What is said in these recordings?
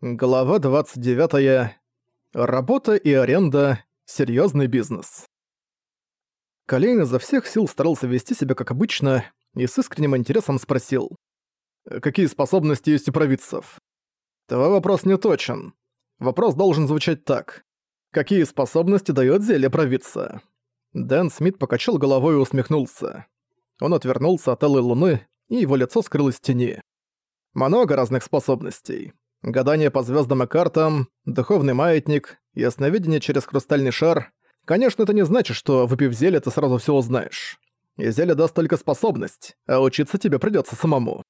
Глава 29. Работа и аренда – серьезный бизнес. Колейн изо всех сил старался вести себя как обычно и с искренним интересом спросил. «Какие способности есть у провидцев?» Твой вопрос не точен. Вопрос должен звучать так. Какие способности дает зелье провидца? Дэн Смит покачал головой и усмехнулся. Он отвернулся от алой луны, и его лицо скрылось в тени. Много разных способностей. Гадание по звездам и картам, духовный маятник, ясновидение через хрустальный шар. Конечно, это не значит, что, выпив зелье, ты сразу все узнаешь. И зелье даст только способность, а учиться тебе придется самому.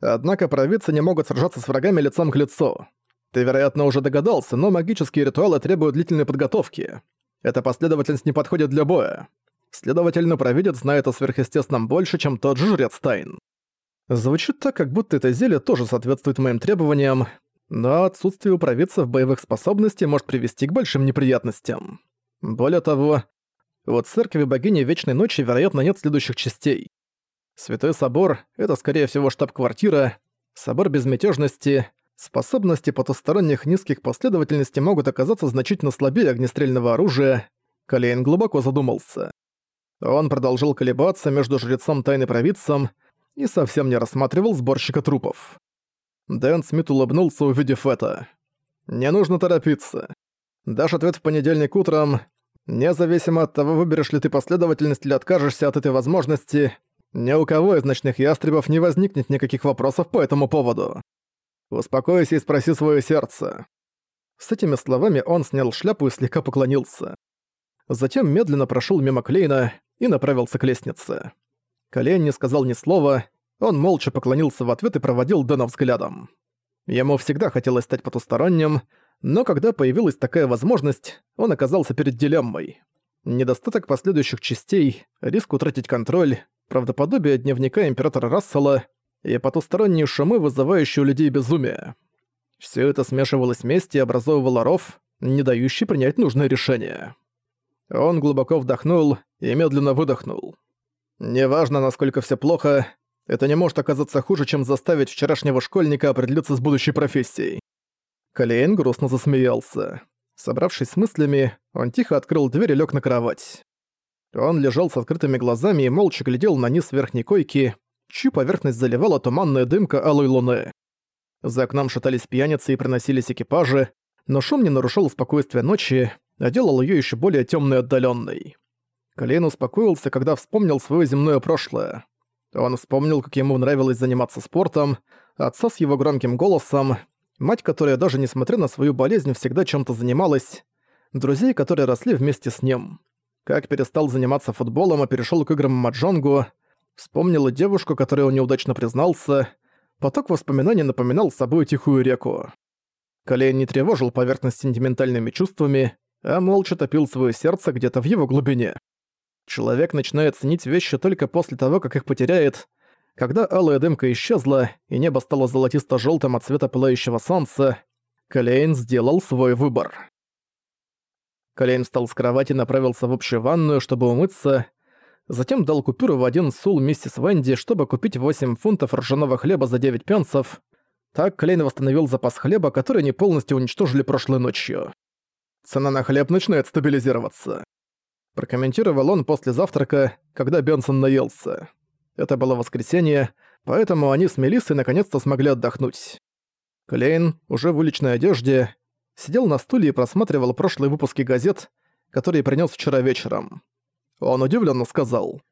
Однако провидцы не могут сражаться с врагами лицом к лицу. Ты, вероятно, уже догадался, но магические ритуалы требуют длительной подготовки. Эта последовательность не подходит для боя. Следовательно, провидец знает о сверхъестественном больше, чем тот же жрец Тайн. Звучит так, как будто это зелье тоже соответствует моим требованиям, но отсутствие у провидцев боевых способностей может привести к большим неприятностям. Более того, вот церкви богини Вечной Ночи, вероятно, нет следующих частей. Святой Собор — это, скорее всего, штаб-квартира, Собор Безмятежности, способности потусторонних низких последовательностей могут оказаться значительно слабее огнестрельного оружия, Калейн глубоко задумался. Он продолжил колебаться между жрецом тайны провидцем и совсем не рассматривал сборщика трупов. Дэн Смит улыбнулся, увидев это. «Не нужно торопиться. Дашь ответ в понедельник утром. Независимо от того, выберешь ли ты последовательность или откажешься от этой возможности, ни у кого из ночных ястребов не возникнет никаких вопросов по этому поводу. Успокойся и спроси свое сердце». С этими словами он снял шляпу и слегка поклонился. Затем медленно прошел мимо Клейна и направился к лестнице. Колен не сказал ни слова, он молча поклонился в ответ и проводил Дэна взглядом. Ему всегда хотелось стать потусторонним, но когда появилась такая возможность, он оказался перед дилеммой. Недостаток последующих частей, риск утратить контроль, правдоподобие дневника Императора Рассела и потусторонние шумы, вызывающие у людей безумие. Все это смешивалось вместе и образовывало ров, не дающий принять нужное решение. Он глубоко вдохнул и медленно выдохнул. Неважно, насколько все плохо, это не может оказаться хуже, чем заставить вчерашнего школьника определиться с будущей профессией. Калейн грустно засмеялся. Собравшись с мыслями, он тихо открыл дверь и лег на кровать. Он лежал с открытыми глазами и молча глядел на низ верхней койки, чью поверхность заливала туманная дымка алой луны. За окном шатались пьяницы и приносились экипажи, но шум не нарушал спокойствие ночи, а делал ее еще более темной и отдаленной. Колейн успокоился, когда вспомнил свое земное прошлое. Он вспомнил, как ему нравилось заниматься спортом, отца с его громким голосом, мать, которая даже несмотря на свою болезнь всегда чем-то занималась, друзей, которые росли вместе с ним. Как перестал заниматься футболом, а перешел к играм маджонгу, вспомнил и девушку, которой он неудачно признался, поток воспоминаний напоминал собой тихую реку. Колейн не тревожил поверхность сентиментальными чувствами, а молча топил свое сердце где-то в его глубине. Человек начинает ценить вещи только после того, как их потеряет. Когда алая дымка исчезла, и небо стало золотисто желтым от цвета пылающего солнца, Калейн сделал свой выбор. Калейн встал с кровати и направился в общую ванную, чтобы умыться. Затем дал купюру в один сул миссис Венди, чтобы купить 8 фунтов ржаного хлеба за 9 пенсов. Так Калейн восстановил запас хлеба, который они полностью уничтожили прошлой ночью. Цена на хлеб начинает стабилизироваться прокомментировал он после завтрака, когда Бенсон наелся. Это было воскресенье, поэтому они с Мелиссой наконец-то смогли отдохнуть. Клейн, уже в уличной одежде, сидел на стуле и просматривал прошлые выпуски газет, которые принес вчера вечером. Он удивленно сказал.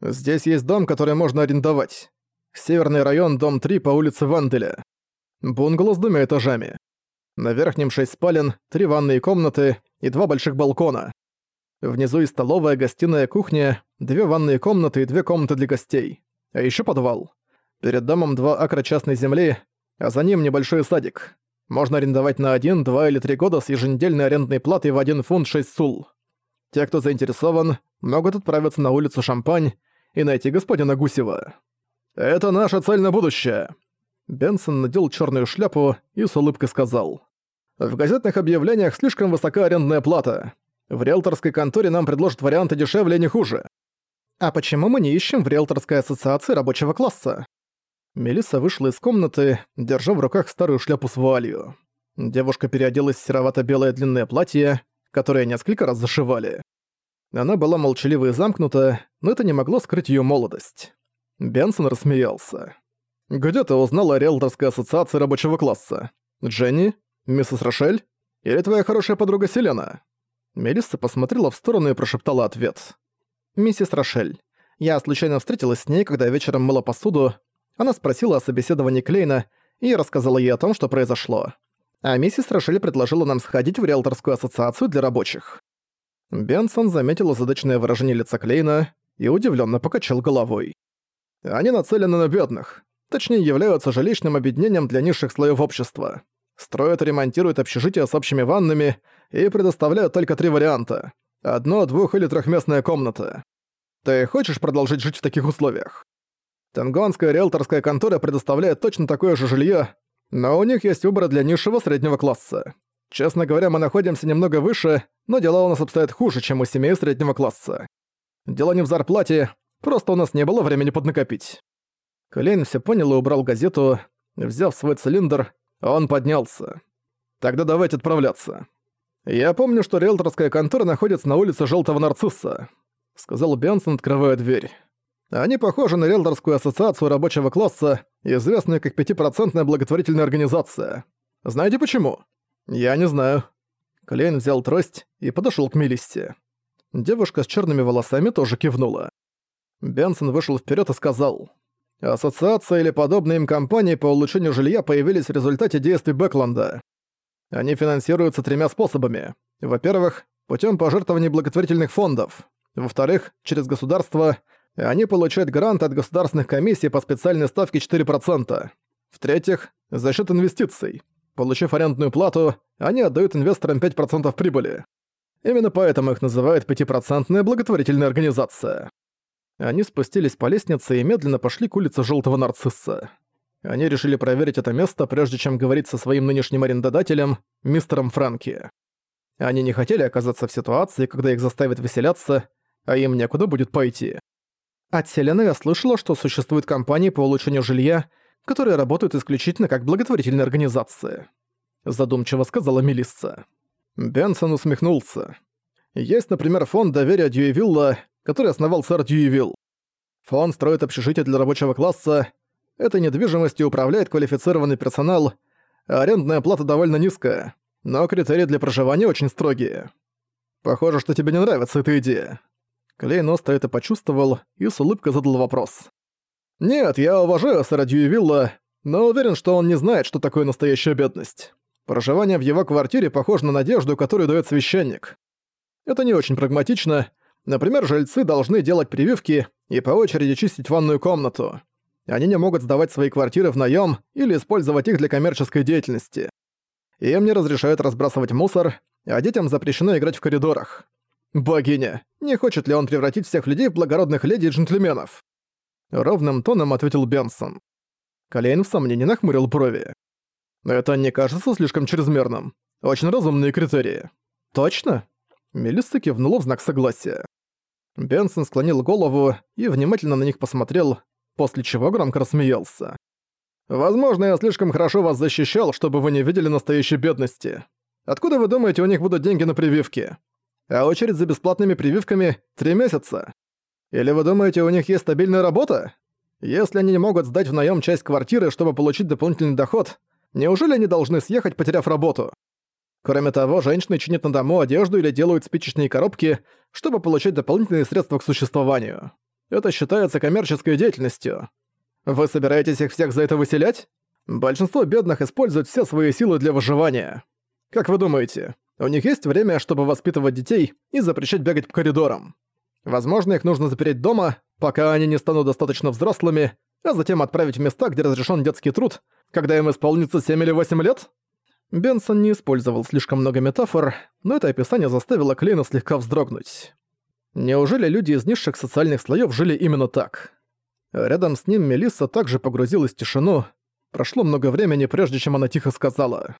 «Здесь есть дом, который можно арендовать. Северный район, дом 3 по улице Ванделя. Бунгало с двумя этажами. На верхнем шесть спален, три ванные комнаты и два больших балкона. Внизу и столовая, гостиная, кухня, две ванные комнаты и две комнаты для гостей. А еще подвал. Перед домом два акра частной земли, а за ним небольшой садик. Можно арендовать на один, два или три года с еженедельной арендной платой в один фунт шесть сул. Те, кто заинтересован, могут отправиться на улицу Шампань и найти господина Гусева. «Это наша цель на будущее!» Бенсон надел черную шляпу и с улыбкой сказал. «В газетных объявлениях слишком высока арендная плата. В риэлторской конторе нам предложат варианты дешевле, не хуже. А почему мы не ищем в риэлторской ассоциации рабочего класса? Мелисса вышла из комнаты, держа в руках старую шляпу с вуалью. Девушка переоделась в серовато-белое длинное платье, которое несколько раз зашивали. Она была молчалива и замкнута, но это не могло скрыть ее молодость. Бенсон рассмеялся. «Где ты узнала о риэлторской ассоциации рабочего класса? Дженни? Миссис Рошель? Или твоя хорошая подруга Селена?» Мелисса посмотрела в сторону и прошептала ответ. «Миссис Рошель. Я случайно встретилась с ней, когда вечером мыла посуду. Она спросила о собеседовании Клейна и рассказала ей о том, что произошло. А миссис Рошель предложила нам сходить в риэлторскую ассоциацию для рабочих. Бенсон заметил задачное выражение лица Клейна и удивленно покачал головой. Они нацелены на бедных, точнее являются жилищным объединением для низших слоев общества. Строят и ремонтируют общежития с общими ваннами и предоставляют только три варианта. Одно-, двух- или трехместная комната. Ты хочешь продолжить жить в таких условиях? Тенгонская риэлторская контора предоставляет точно такое же жилье, но у них есть выборы для низшего среднего класса. Честно говоря, мы находимся немного выше, но дела у нас обстоят хуже, чем у семей среднего класса. Дело не в зарплате, просто у нас не было времени поднакопить. Клейн все понял и убрал газету. Взяв свой цилиндр, он поднялся. Тогда давайте отправляться. Я помню, что риэлторская контора находится на улице Желтого Нарцисса, сказал Бенсон, открывая дверь. Они похожи на риэлторскую ассоциацию рабочего класса, известную как пятипроцентная благотворительная организация. Знаете почему? Я не знаю. Клейн взял трость и подошел к Мелиссе. Девушка с черными волосами тоже кивнула. Бенсон вышел вперед и сказал, «Ассоциация или подобные им компании по улучшению жилья появились в результате действий Бэкленда. Они финансируются тремя способами. Во-первых, путем пожертвований благотворительных фондов. Во-вторых, через государство – они получают грант от государственных комиссий по специальной ставке 4%. В-третьих, за счет инвестиций. Получив арендную плату, они отдают инвесторам 5% прибыли. Именно поэтому их называют пятипроцентная благотворительная организация. Они спустились по лестнице и медленно пошли к улице Желтого Нарцисса. Они решили проверить это место, прежде чем говорить со своим нынешним арендодателем, мистером Франки. Они не хотели оказаться в ситуации, когда их заставят выселяться, а им некуда будет пойти. От Селены я слышала, что существуют компании по улучшению жилья, которые работают исключительно как благотворительные организации. Задумчиво сказала Мелисса. Бенсон усмехнулся. Есть, например, фонд доверия Дьюевилла, который основал сэр Дьюевилл. Фонд строит общежитие для рабочего класса, этой недвижимостью управляет квалифицированный персонал, а арендная плата довольно низкая, но критерии для проживания очень строгие. Похоже, что тебе не нравится эта идея. Клейн остро это почувствовал и с улыбкой задал вопрос. «Нет, я уважаю сэра Дьюевилла, но уверен, что он не знает, что такое настоящая бедность. Проживание в его квартире похоже на надежду, которую дает священник. Это не очень прагматично. Например, жильцы должны делать прививки и по очереди чистить ванную комнату. Они не могут сдавать свои квартиры в наем или использовать их для коммерческой деятельности. Им не разрешают разбрасывать мусор, а детям запрещено играть в коридорах. «Богиня, не хочет ли он превратить всех людей в благородных леди и джентльменов?» Ровным тоном ответил Бенсон. Колейн в сомнении нахмурил брови. «Это не кажется слишком чрезмерным. Очень разумные критерии». «Точно?» Мелисса кивнула в знак согласия. Бенсон склонил голову и внимательно на них посмотрел, после чего громко рассмеялся. «Возможно, я слишком хорошо вас защищал, чтобы вы не видели настоящей бедности. Откуда вы думаете, у них будут деньги на прививки? а очередь за бесплатными прививками — три месяца. Или вы думаете, у них есть стабильная работа? Если они не могут сдать в наем часть квартиры, чтобы получить дополнительный доход, неужели они должны съехать, потеряв работу? Кроме того, женщины чинят на дому одежду или делают спичечные коробки, чтобы получать дополнительные средства к существованию. Это считается коммерческой деятельностью. Вы собираетесь их всех за это выселять? Большинство бедных используют все свои силы для выживания. Как вы думаете, у них есть время, чтобы воспитывать детей и запрещать бегать по коридорам. Возможно, их нужно запереть дома, пока они не станут достаточно взрослыми, а затем отправить в места, где разрешен детский труд, когда им исполнится 7 или 8 лет? Бенсон не использовал слишком много метафор, но это описание заставило Клейна слегка вздрогнуть. Неужели люди из низших социальных слоев жили именно так? Рядом с ним Мелисса также погрузилась в тишину. Прошло много времени, прежде чем она тихо сказала.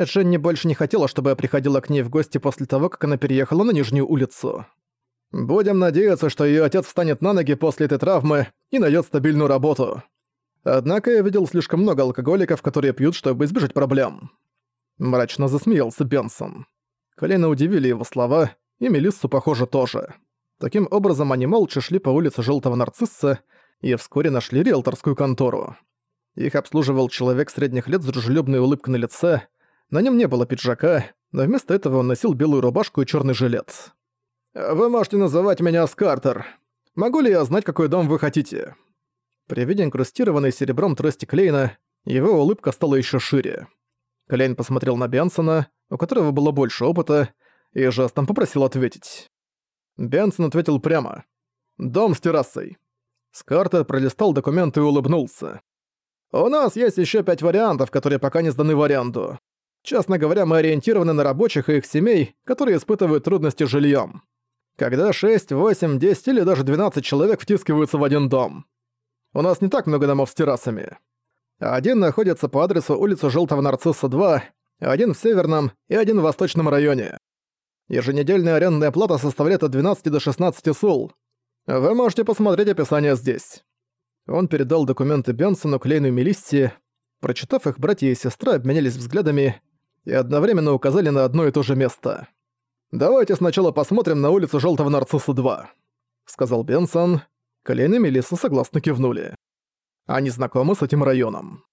Дженни больше не хотела, чтобы я приходила к ней в гости после того, как она переехала на Нижнюю улицу. Будем надеяться, что её отец встанет на ноги после этой травмы и найдёт стабильную работу. Однако я видел слишком много алкоголиков, которые пьют, чтобы избежать проблем. Мрачно засмеялся Бенсон. Колено удивили его слова, и Мелиссу, похоже, тоже. Таким образом, они молча шли по улице Желтого Нарцисса и вскоре нашли риэлторскую контору. Их обслуживал человек средних лет с дружелюбной улыбкой на лице. На нем не было пиджака, но вместо этого он носил белую рубашку и черный жилет. «Вы можете называть меня Скартер. Могу ли я знать, какой дом вы хотите?» При виде инкрустированной серебром трости Клейна, его улыбка стала еще шире. Клейн посмотрел на Бенсона, у которого было больше опыта, и жестом попросил ответить. Бенсон ответил прямо. «Дом с террасой». Скартер пролистал документы и улыбнулся. «У нас есть еще пять вариантов, которые пока не сданы в аренду. Честно говоря, мы ориентированы на рабочих и их семей, которые испытывают трудности с жильем. Когда 6, 8, 10 или даже 12 человек втискиваются в один дом. У нас не так много домов с террасами. Один находится по адресу улицы Желтого Нарцисса 2, один в Северном и один в Восточном районе. Еженедельная арендная плата составляет от 12 до 16 сул. Вы можете посмотреть описание здесь. Он передал документы Бенсону, Клейну и Мелисси. Прочитав их, братья и сестра обменялись взглядами и одновременно указали на одно и то же место. «Давайте сначала посмотрим на улицу Желтого Нарцисса 2», — сказал Бенсон. Колен и Мелисса согласно кивнули. Они знакомы с этим районом.